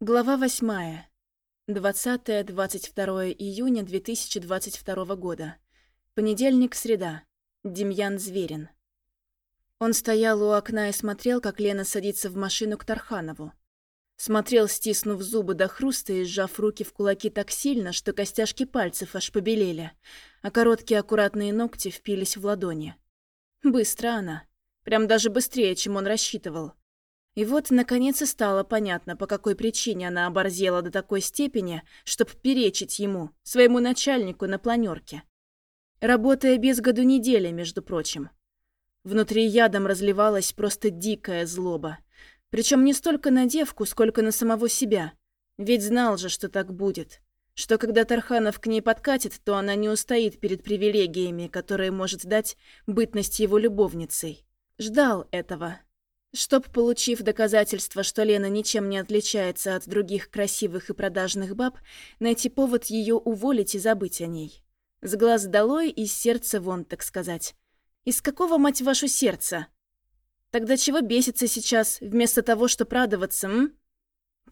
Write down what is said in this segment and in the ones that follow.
Глава 8. 20-22 июня 2022 года. Понедельник, среда. Демьян Зверин. Он стоял у окна и смотрел, как Лена садится в машину к Тарханову. Смотрел, стиснув зубы до хруста и сжав руки в кулаки так сильно, что костяшки пальцев аж побелели, а короткие аккуратные ногти впились в ладони. Быстро она. Прям даже быстрее, чем он рассчитывал. И вот, наконец, и стало понятно, по какой причине она оборзела до такой степени, чтобы перечить ему, своему начальнику на планерке. Работая без году недели, между прочим. Внутри ядом разливалась просто дикая злоба. Причем не столько на девку, сколько на самого себя. Ведь знал же, что так будет. Что когда Тарханов к ней подкатит, то она не устоит перед привилегиями, которые может дать бытность его любовницей. Ждал этого, Чтоб, получив доказательство, что Лена ничем не отличается от других красивых и продажных баб, найти повод ее уволить и забыть о ней. С глаз долой и с сердца вон, так сказать. Из какого, мать вашу, сердца? Тогда чего бесится сейчас, вместо того, чтобы радоваться, м?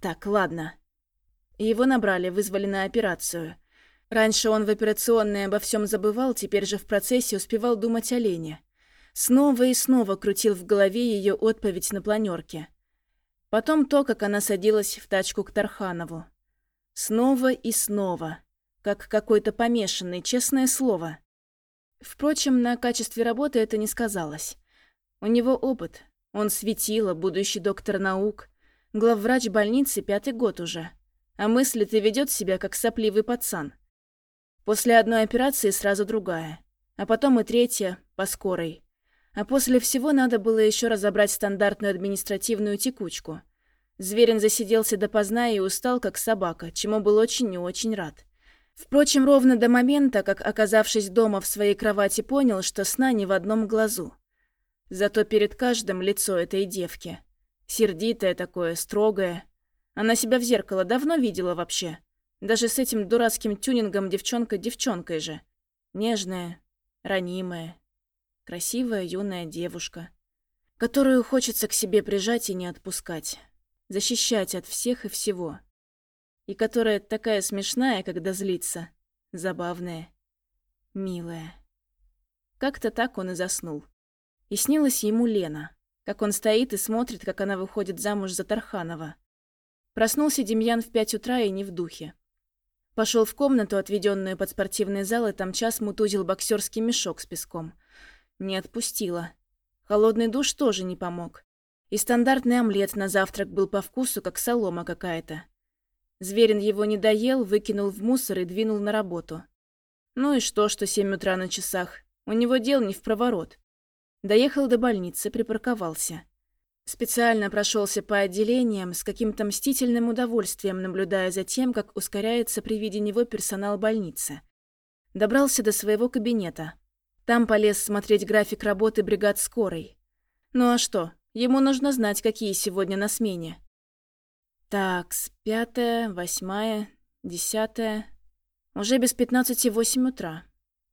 Так, ладно. Его набрали, вызвали на операцию. Раньше он в операционной обо всем забывал, теперь же в процессе успевал думать о Лене. Снова и снова крутил в голове ее отповедь на планерке. Потом то, как она садилась в тачку к Тарханову. Снова и снова. Как какой-то помешанный, честное слово. Впрочем, на качестве работы это не сказалось. У него опыт. Он светило, будущий доктор наук. Главврач больницы пятый год уже. А мыслит и ведет себя, как сопливый пацан. После одной операции сразу другая. А потом и третья, по скорой. А после всего надо было еще разобрать стандартную административную текучку. Зверин засиделся допоздна и устал, как собака, чему был очень и очень рад. Впрочем, ровно до момента, как, оказавшись дома в своей кровати, понял, что сна ни в одном глазу. Зато перед каждым лицо этой девки. Сердитое такое, строгое. Она себя в зеркало давно видела вообще. Даже с этим дурацким тюнингом девчонка девчонкой же. Нежная, ранимая, Красивая юная девушка, которую хочется к себе прижать и не отпускать, защищать от всех и всего. И которая такая смешная, когда злится, забавная, милая. Как-то так он и заснул. И снилась ему Лена, как он стоит и смотрит, как она выходит замуж за Тарханова. Проснулся Демьян в пять утра и не в духе. Пошел в комнату, отведенную под спортивный зал, и там час мутузил боксерский мешок с песком – не отпустила. Холодный душ тоже не помог. И стандартный омлет на завтрак был по вкусу, как солома какая-то. Зверин его не доел, выкинул в мусор и двинул на работу. Ну и что, что семь утра на часах? У него дел не в проворот. Доехал до больницы, припарковался. Специально прошелся по отделениям с каким-то мстительным удовольствием, наблюдая за тем, как ускоряется при виде него персонал больницы. Добрался до своего кабинета. Там полез смотреть график работы бригад скорой. Ну а что, ему нужно знать, какие сегодня на смене. Так, с пятая, восьмая, десятая. Уже без пятнадцати восемь утра.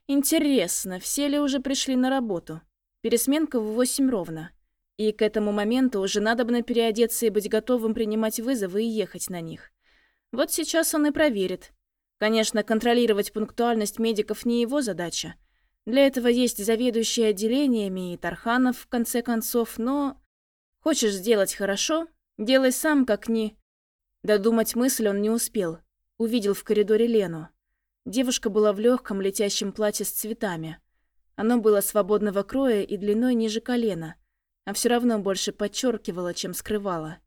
Интересно, все ли уже пришли на работу? Пересменка в восемь ровно. И к этому моменту уже надо бы переодеться и быть готовым принимать вызовы и ехать на них. Вот сейчас он и проверит. Конечно, контролировать пунктуальность медиков не его задача. Для этого есть заведующие отделениями и Тарханов, в конце концов, но... Хочешь сделать хорошо? Делай сам, как ни... Додумать мысль он не успел. Увидел в коридоре Лену. Девушка была в легком летящем платье с цветами. Оно было свободного кроя и длиной ниже колена, а все равно больше подчеркивало, чем скрывало.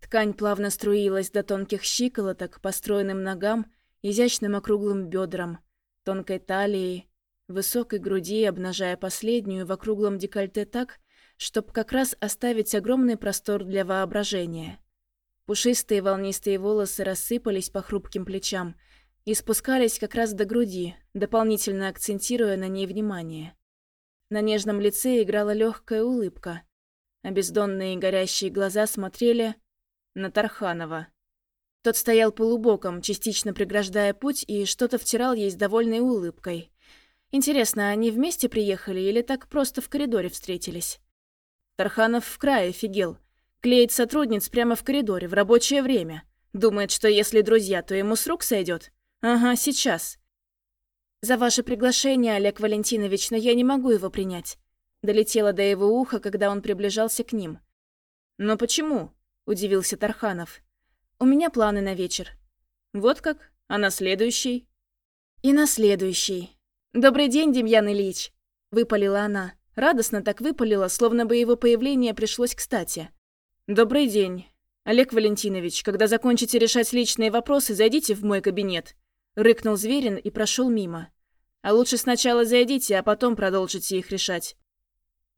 Ткань плавно струилась до тонких щиколоток, по стройным ногам, изящным округлым бедрам, тонкой талии, высокой груди, обнажая последнюю в округлом декольте так, чтобы как раз оставить огромный простор для воображения. Пушистые волнистые волосы рассыпались по хрупким плечам и спускались как раз до груди, дополнительно акцентируя на ней внимание. На нежном лице играла легкая улыбка, а бездонные горящие глаза смотрели на Тарханова. Тот стоял полубоком, частично преграждая путь, и что-то втирал ей с довольной улыбкой. Интересно, они вместе приехали или так просто в коридоре встретились? Тарханов в крае офигел. Клеит сотрудниц прямо в коридоре, в рабочее время. Думает, что если друзья, то ему с рук сойдет. Ага, сейчас. За ваше приглашение, Олег Валентинович, но я не могу его принять. Долетело до его уха, когда он приближался к ним. «Но почему?» – удивился Тарханов. «У меня планы на вечер». «Вот как? А на следующий?» «И на следующий. Добрый день, Демьян Ильич!» – выпалила она. Радостно так выпалила, словно бы его появление пришлось кстати. «Добрый день. Олег Валентинович, когда закончите решать личные вопросы, зайдите в мой кабинет». Рыкнул Зверин и прошел мимо. «А лучше сначала зайдите, а потом продолжите их решать».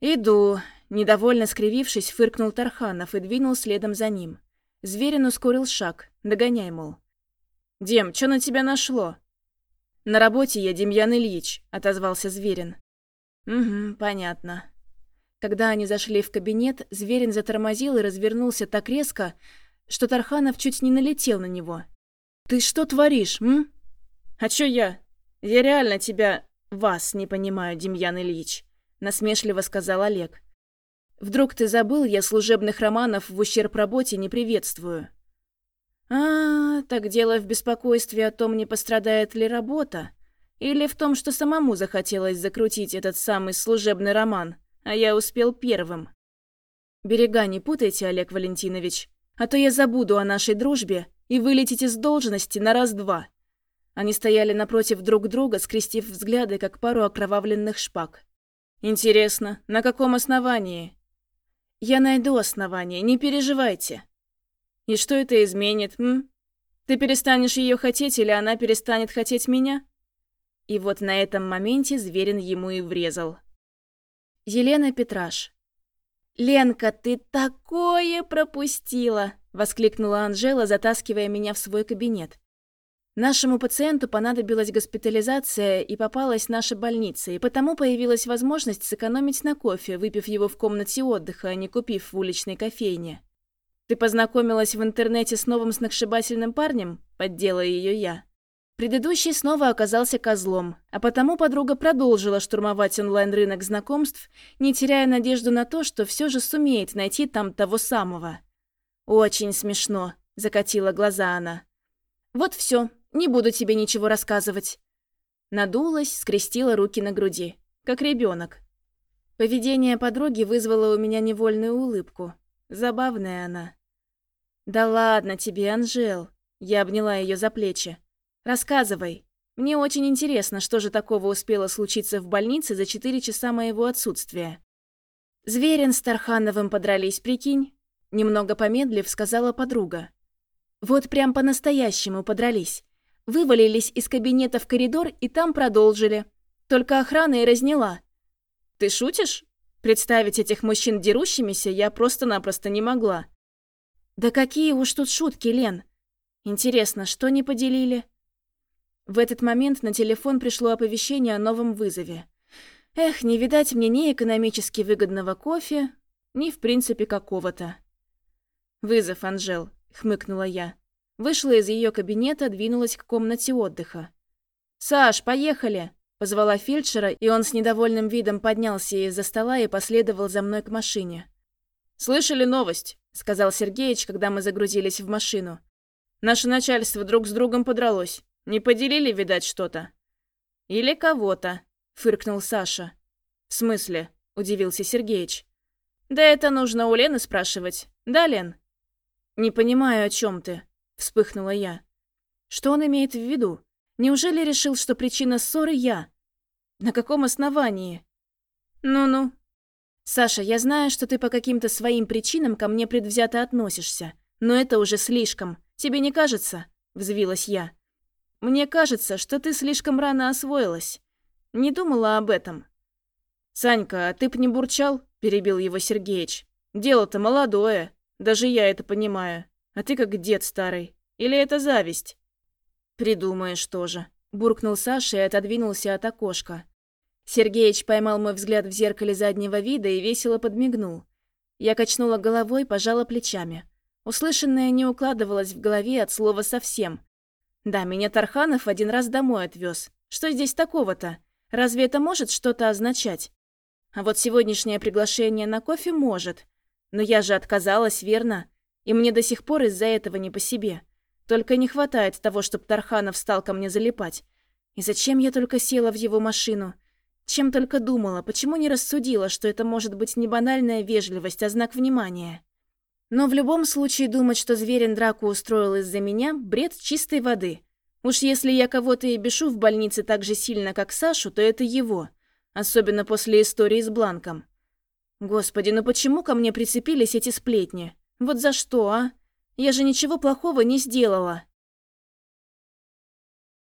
«Иду», – недовольно скривившись, фыркнул Тарханов и двинул следом за ним. Зверин ускорил шаг, догоняй, мол. «Дем, что на тебя нашло?» «На работе я Демьян Ильич», – отозвался Зверин. «Угу, понятно». Когда они зашли в кабинет, Зверин затормозил и развернулся так резко, что Тарханов чуть не налетел на него. «Ты что творишь, м?» «А чё я? Я реально тебя... вас не понимаю, Демьян Ильич», — насмешливо сказал Олег. «Вдруг ты забыл, я служебных романов в ущерб работе не приветствую». «А, так дело в беспокойстве о том, не пострадает ли работа. Или в том, что самому захотелось закрутить этот самый служебный роман, а я успел первым. Берега не путайте, Олег Валентинович, а то я забуду о нашей дружбе и вылетите с должности на раз-два». Они стояли напротив друг друга, скрестив взгляды, как пару окровавленных шпаг. «Интересно, на каком основании?» «Я найду основание, не переживайте». «И что это изменит, м? Ты перестанешь ее хотеть или она перестанет хотеть меня?» И вот на этом моменте Зверин ему и врезал. Елена Петраш. «Ленка, ты такое пропустила!» – воскликнула Анжела, затаскивая меня в свой кабинет. Нашему пациенту понадобилась госпитализация и попалась наша больница, и потому появилась возможность сэкономить на кофе, выпив его в комнате отдыха, а не купив в уличной кофейне. «Ты познакомилась в интернете с новым сногсшибательным парнем?» – поддела ее я. Предыдущий снова оказался козлом, а потому подруга продолжила штурмовать онлайн-рынок знакомств, не теряя надежду на то, что все же сумеет найти там того самого. «Очень смешно», – закатила глаза она. «Вот все, не буду тебе ничего рассказывать». Надулась, скрестила руки на груди, как ребенок. Поведение подруги вызвало у меня невольную улыбку. Забавная она. «Да ладно тебе, Анжел!» Я обняла ее за плечи. «Рассказывай. Мне очень интересно, что же такого успело случиться в больнице за четыре часа моего отсутствия». «Зверин с Тархановым подрались, прикинь?» Немного помедлив, сказала подруга. «Вот прям по-настоящему подрались. Вывалились из кабинета в коридор и там продолжили. Только охрана и разняла. Ты шутишь? Представить этих мужчин дерущимися я просто-напросто не могла. Да какие уж тут шутки, Лен. Интересно, что не поделили? В этот момент на телефон пришло оповещение о новом вызове. Эх, не видать мне ни экономически выгодного кофе, ни в принципе какого-то. «Вызов, Анжел», — хмыкнула я. Вышла из ее кабинета, двинулась к комнате отдыха. «Саш, поехали!» – позвала фельдшера, и он с недовольным видом поднялся из-за стола и последовал за мной к машине. «Слышали новость?» – сказал Сергеич, когда мы загрузились в машину. «Наше начальство друг с другом подралось. Не поделили, видать, что-то?» «Или кого-то», – фыркнул Саша. «В смысле?» – удивился Сергеич. «Да это нужно у Лены спрашивать. Да, Лен?» «Не понимаю, о чем ты», – вспыхнула я. «Что он имеет в виду? Неужели решил, что причина ссоры я? На каком основании?» «Ну-ну». «Саша, я знаю, что ты по каким-то своим причинам ко мне предвзято относишься, но это уже слишком. Тебе не кажется?» – взвилась я. «Мне кажется, что ты слишком рано освоилась. Не думала об этом». «Санька, а ты б не бурчал?» – перебил его Сергеич. «Дело-то молодое. Даже я это понимаю. А ты как дед старый. Или это зависть?» «Придумаешь тоже», – буркнул Саша и отодвинулся от окошка. Сергеич поймал мой взгляд в зеркале заднего вида и весело подмигнул. Я качнула головой, пожала плечами. Услышанное не укладывалось в голове от слова совсем. Да, меня Тарханов один раз домой отвез. Что здесь такого-то? Разве это может что-то означать? А вот сегодняшнее приглашение на кофе может. Но я же отказалась, верно? И мне до сих пор из-за этого не по себе. Только не хватает того, чтобы Тарханов стал ко мне залипать. И зачем я только села в его машину? Чем только думала, почему не рассудила, что это может быть не банальная вежливость, а знак внимания? Но в любом случае думать, что Зверин драку устроил из-за меня, бред чистой воды. Уж если я кого-то и бешу в больнице так же сильно, как Сашу, то это его. Особенно после истории с Бланком. Господи, ну почему ко мне прицепились эти сплетни? Вот за что, а? Я же ничего плохого не сделала.